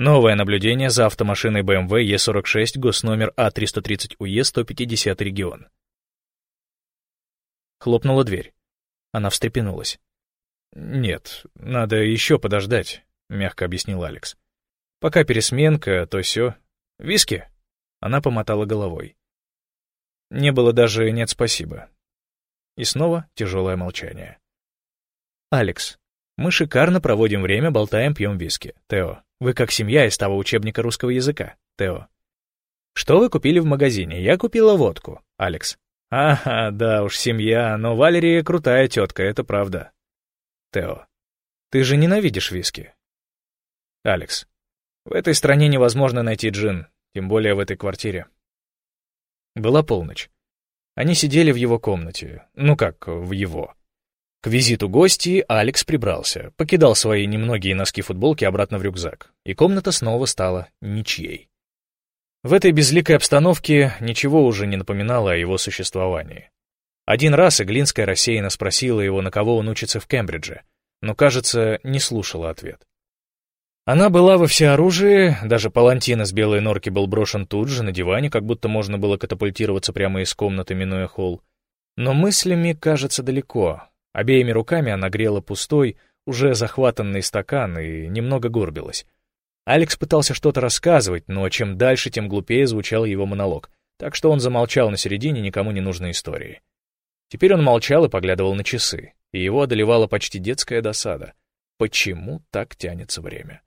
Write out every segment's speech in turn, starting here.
Новое наблюдение за автомашиной BMW E46, госномер А330УЕ, 150 регион. Хлопнула дверь. Она встрепенулась. «Нет, надо еще подождать», — мягко объяснил Алекс. «Пока пересменка, то все. Виски?» Она помотала головой. Не было даже «нет, спасибо». И снова тяжелое молчание. «Алекс, мы шикарно проводим время, болтаем, пьем виски. Тео, вы как семья из того учебника русского языка. Тео. Что вы купили в магазине? Я купила водку. Алекс. Ага, да уж, семья, но Валерия крутая тетка, это правда. Тео. Ты же ненавидишь виски. Алекс. В этой стране невозможно найти джин, тем более в этой квартире. Была полночь. Они сидели в его комнате. Ну как, в его. К визиту гостей Алекс прибрался, покидал свои немногие носки футболки обратно в рюкзак, и комната снова стала ничьей. В этой безликой обстановке ничего уже не напоминало о его существовании. Один раз Иглинская рассеянно спросила его, на кого он учится в Кембридже, но, кажется, не слушала ответ. Она была во всеоружии, даже палантин из белой норки был брошен тут же, на диване, как будто можно было катапультироваться прямо из комнаты, минуя холл. Но мыслями, кажется, далеко, Обеими руками она грела пустой, уже захватанный стакан и немного горбилась. Алекс пытался что-то рассказывать, но чем дальше, тем глупее звучал его монолог, так что он замолчал на середине никому не нужной истории. Теперь он молчал и поглядывал на часы, и его одолевала почти детская досада. Почему так тянется время?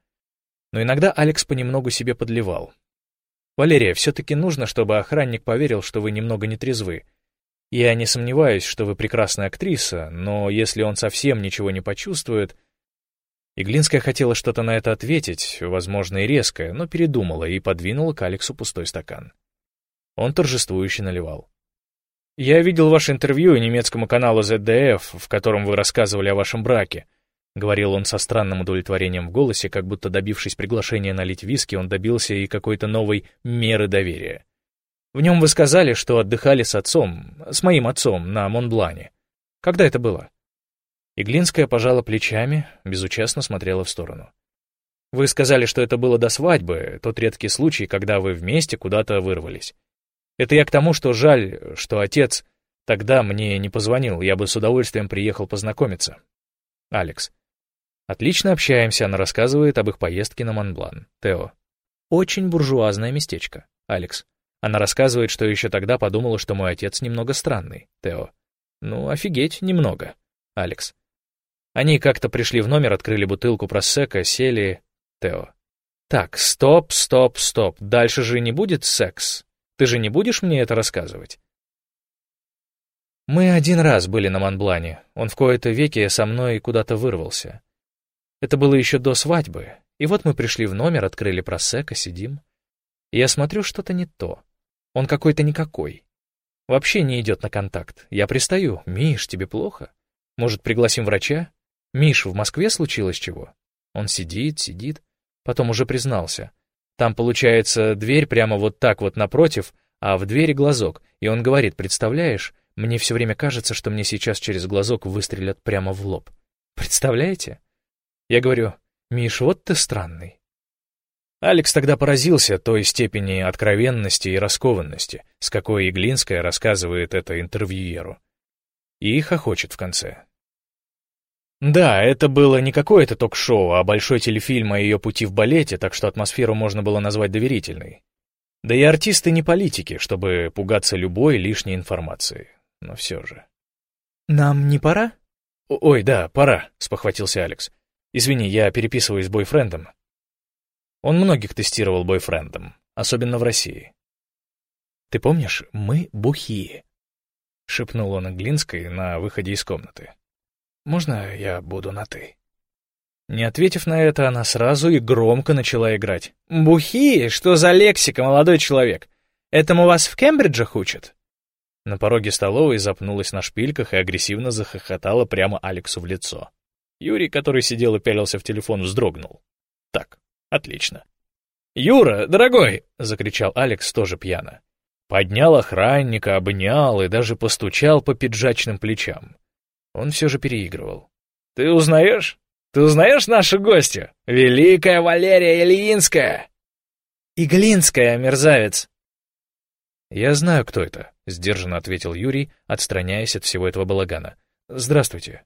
Но иногда Алекс понемногу себе подливал. «Валерия, все-таки нужно, чтобы охранник поверил, что вы немного нетрезвы, я не сомневаюсь, что вы прекрасная актриса, но если он совсем ничего не почувствует... Иглинская хотела что-то на это ответить, возможно, и резкое, но передумала и подвинула к Алексу пустой стакан. Он торжествующе наливал. «Я видел ваше интервью немецкому каналу ZDF, в котором вы рассказывали о вашем браке», — говорил он со странным удовлетворением в голосе, как будто добившись приглашения налить виски, он добился и какой-то новой меры доверия. В нем вы сказали, что отдыхали с отцом, с моим отцом, на Монблане. Когда это было?» Иглинская пожала плечами, безучастно смотрела в сторону. «Вы сказали, что это было до свадьбы, тот редкий случай, когда вы вместе куда-то вырвались. Это я к тому, что жаль, что отец тогда мне не позвонил, я бы с удовольствием приехал познакомиться». Алекс. «Отлично общаемся, она рассказывает об их поездке на Монблан. Тео. Очень буржуазное местечко. Алекс. Она рассказывает, что еще тогда подумала, что мой отец немного странный. Тео. Ну, офигеть, немного. Алекс. Они как-то пришли в номер, открыли бутылку просека, сели... Тео. Так, стоп, стоп, стоп. Дальше же не будет секс. Ты же не будешь мне это рассказывать? Мы один раз были на Монблане. Он в кои-то веке со мной куда-то вырвался. Это было еще до свадьбы. И вот мы пришли в номер, открыли просека, сидим. Я смотрю, что-то не то. Он какой-то никакой. Вообще не идет на контакт. Я пристаю. «Миш, тебе плохо? Может, пригласим врача? Миш, в Москве случилось чего?» Он сидит, сидит. Потом уже признался. Там, получается, дверь прямо вот так вот напротив, а в двери глазок. И он говорит, представляешь, мне все время кажется, что мне сейчас через глазок выстрелят прямо в лоб. Представляете? Я говорю, Миш, вот ты странный. Алекс тогда поразился той степени откровенности и раскованности, с какой Иглинская рассказывает это интервьюеру. И хохочет в конце. Да, это было не какое-то ток-шоу, а большой телефильм о ее пути в балете, так что атмосферу можно было назвать доверительной. Да и артисты не политики, чтобы пугаться любой лишней информации. Но все же. «Нам не пора?» «Ой, да, пора», — спохватился Алекс. «Извини, я переписываюсь с бойфрендом. Он многих тестировал бойфрендом, особенно в России. «Ты помнишь, мы бухие», — шепнул он Глинской на выходе из комнаты. «Можно я буду на «ты»?» Не ответив на это, она сразу и громко начала играть. «Бухие? Что за лексика, молодой человек? Этому вас в Кембриджах учат?» На пороге столовой запнулась на шпильках и агрессивно захохотала прямо Алексу в лицо. Юрий, который сидел и пялился в телефон, вздрогнул. Так, Отлично. «Юра, дорогой!» — закричал Алекс тоже пьяно. Поднял охранника, обнял и даже постучал по пиджачным плечам. Он все же переигрывал. «Ты узнаешь? Ты узнаешь нашу гостью? Великая Валерия Ильинская!» «Иглинская, мерзавец!» «Я знаю, кто это», — сдержанно ответил Юрий, отстраняясь от всего этого балагана. «Здравствуйте».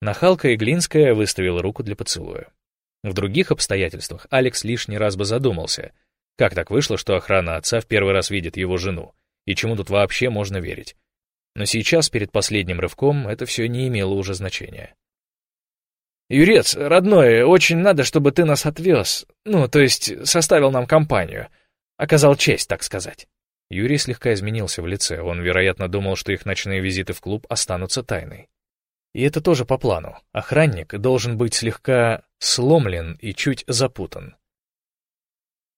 Нахалка Иглинская выставила руку для поцелуя. В других обстоятельствах Алекс лишний раз бы задумался, как так вышло, что охрана отца в первый раз видит его жену, и чему тут вообще можно верить. Но сейчас, перед последним рывком, это все не имело уже значения. «Юрец, родной, очень надо, чтобы ты нас отвез. Ну, то есть, составил нам компанию. Оказал честь, так сказать». Юрий слегка изменился в лице. Он, вероятно, думал, что их ночные визиты в клуб останутся тайной. И это тоже по плану. Охранник должен быть слегка сломлен и чуть запутан.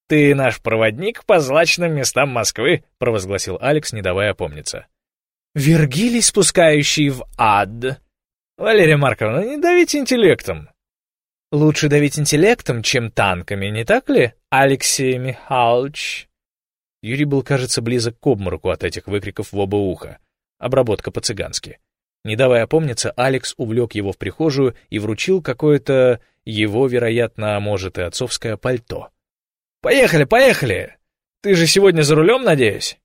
«Ты наш проводник по злачным местам Москвы», — провозгласил Алекс, не давая опомниться. «Вергилий, спускающий в ад», «Валерия Марковна, не давите интеллектом». «Лучше давить интеллектом, чем танками, не так ли, Алексей Михайлович?» Юрий был, кажется, близок к обмороку от этих выкриков в оба уха. Обработка по-цыгански. Не давая опомниться, Алекс увлек его в прихожую и вручил какое-то его, вероятно, а может и отцовское пальто. «Поехали, поехали! Ты же сегодня за рулем, надеюсь?»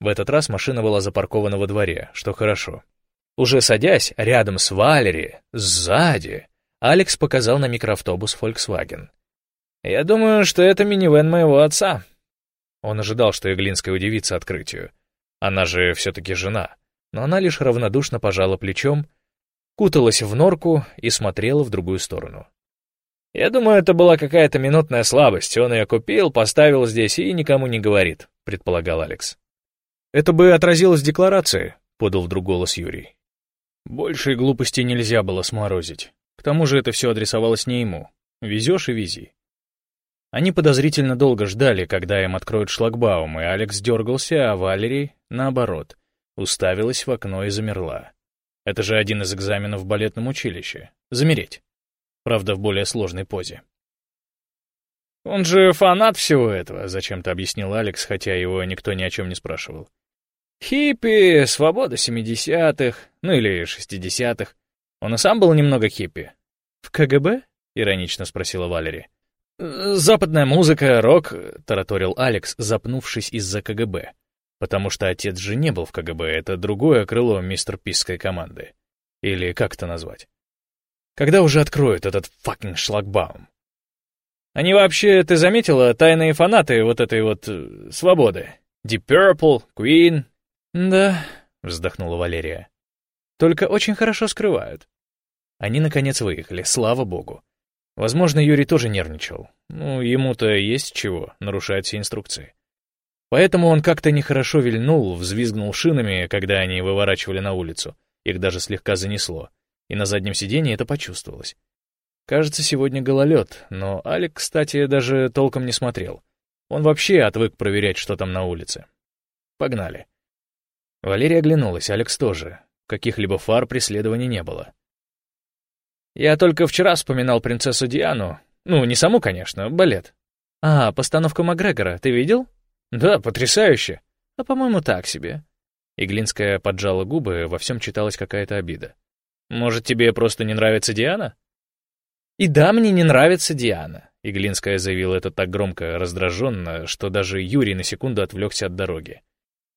В этот раз машина была запаркована во дворе, что хорошо. Уже садясь рядом с Валери, сзади, Алекс показал на микроавтобус Volkswagen. «Я думаю, что это минивэн моего отца». Он ожидал, что Иглинская удивится открытию. Она же все-таки жена. Но она лишь равнодушно пожала плечом, куталась в норку и смотрела в другую сторону. «Я думаю, это была какая-то минутная слабость. Он ее купил, поставил здесь и никому не говорит», — предполагал Алекс. «Это бы отразилось в декларации», — подал вдруг голос Юрий. Большей глупости нельзя было сморозить. К тому же это все адресовалось не ему. Везешь и вези. Они подозрительно долго ждали, когда им откроют шлагбаум, и Алекс дергался, а Валерий, наоборот, уставилась в окно и замерла. Это же один из экзаменов в балетном училище. Замереть. Правда, в более сложной позе. «Он же фанат всего этого», — зачем-то объяснил Алекс, хотя его никто ни о чем не спрашивал. Хиппи, свобода семидесятых, ну или шестидесятых. Он и сам был немного хиппи. «В КГБ?» — иронично спросила Валери. «Западная музыка, рок», — тараторил Алекс, запнувшись из-за КГБ. Потому что отец же не был в КГБ, это другое крыло мистер Писской команды. Или как это назвать? Когда уже откроют этот fucking шлагбаум? Они вообще, ты заметила, тайные фанаты вот этой вот э, свободы? Deep Purple, Queen, «Да», — вздохнула Валерия. «Только очень хорошо скрывают». Они, наконец, выехали, слава богу. Возможно, Юрий тоже нервничал. Ну, ему-то есть чего, нарушать все инструкции. Поэтому он как-то нехорошо вильнул, взвизгнул шинами, когда они выворачивали на улицу. Их даже слегка занесло. И на заднем сиденье это почувствовалось. Кажется, сегодня гололед, но Алик, кстати, даже толком не смотрел. Он вообще отвык проверять, что там на улице. Погнали. Валерия оглянулась, Алекс тоже. Каких-либо фар преследований не было. «Я только вчера вспоминал принцессу Диану. Ну, не саму, конечно, балет. А, постановку Макгрегора, ты видел?» «Да, потрясающе!» «А, по-моему, так себе». Иглинская поджала губы, во всем читалась какая-то обида. «Может, тебе просто не нравится Диана?» «И да, мне не нравится Диана», — Иглинская заявила это так громко, раздраженно, что даже Юрий на секунду отвлекся от дороги.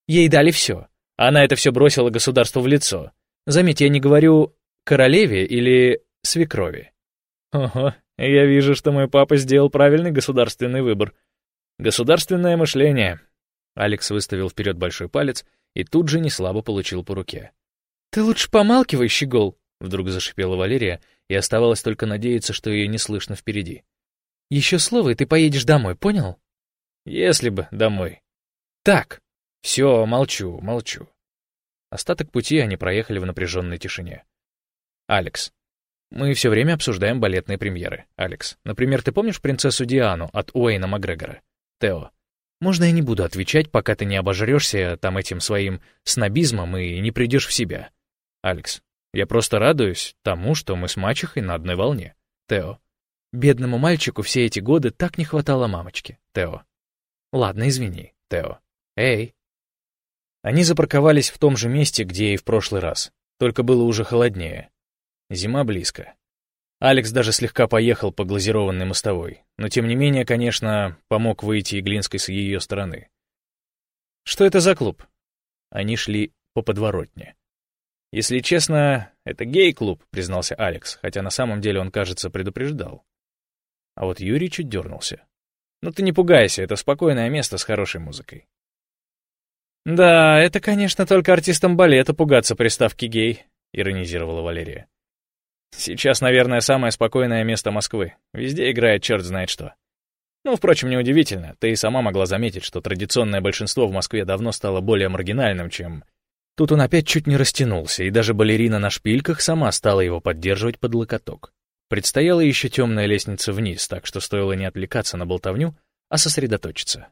«Ей дали все. Она это все бросила государству в лицо. Заметьте, я не говорю королеве или свекрови. Ого, я вижу, что мой папа сделал правильный государственный выбор. Государственное мышление. Алекс выставил вперед большой палец и тут же неслабо получил по руке. «Ты лучше помалкивай, щегол!» — вдруг зашипела Валерия, и оставалось только надеяться, что ее не слышно впереди. «Еще слово, и ты поедешь домой, понял?» «Если бы домой». «Так!» «Все, молчу, молчу». Остаток пути они проехали в напряженной тишине. «Алекс, мы все время обсуждаем балетные премьеры. Алекс, например, ты помнишь принцессу Диану от Уэйна Макгрегора? Тео, можно я не буду отвечать, пока ты не обожрешься там этим своим снобизмом и не придешь в себя? Алекс, я просто радуюсь тому, что мы с мачехой на одной волне. Тео, бедному мальчику все эти годы так не хватало мамочки. Тео, ладно, извини, Тео. Эй, они запарковались в том же месте, где и в прошлый раз, только было уже холоднее. Зима близко. Алекс даже слегка поехал по глазированной мостовой, но тем не менее, конечно, помог выйти Иглинской с ее стороны. «Что это за клуб?» Они шли по подворотне. «Если честно, это гей-клуб», — признался Алекс, хотя на самом деле он, кажется, предупреждал. А вот Юрий чуть дернулся. «Ну ты не пугайся, это спокойное место с хорошей музыкой». «Да, это, конечно, только артистам балета пугаться приставки «гей», — иронизировала Валерия. Сейчас, наверное, самое спокойное место Москвы. Везде играет черт знает что. Ну, впрочем, неудивительно. Ты и сама могла заметить, что традиционное большинство в Москве давно стало более маргинальным, чем... Тут он опять чуть не растянулся, и даже балерина на шпильках сама стала его поддерживать под локоток. Предстояла еще темная лестница вниз, так что стоило не отвлекаться на болтовню, а сосредоточиться.